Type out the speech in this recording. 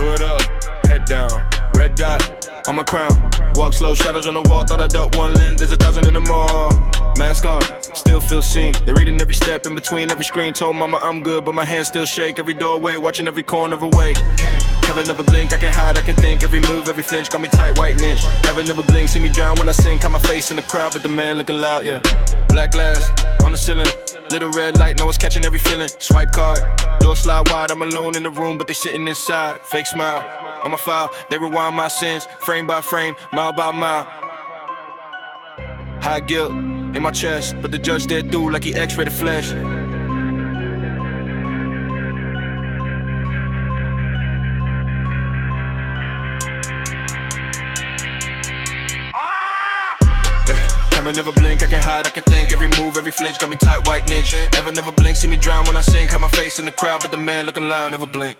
Hood up, head down, red dot on my crown. Walk slow, shadows on the wall. Thought I ducked one lens, there's a thousand in the mall. Mask on, still feel seen. They reading every step in between every screen. Told mama I'm good, but my hands still shake. Every doorway, watching every corner of a. Heaven never blink, I can hide, I can think. Every move, every flinch, got me tight, white niche. Heaven never blink, see me drown when I sink. Got my face in the crowd, but the man looking loud, yeah. Black glass on the ceiling, little red light, no one's catching every feeling. Swipe card, door slide wide, I'm alone in the room, but they sitting inside. Fake smile on my file, they rewind my sins, frame by frame, mile by mile. High guilt in my chest, but the judge there through like he x-rayed the flesh. Never, blink, I can hide, I can think. Every move, every flinch, got me tight, white niche Never, never blink, see me drown when I sing. Have my face in the crowd, but the man looking loud Never blink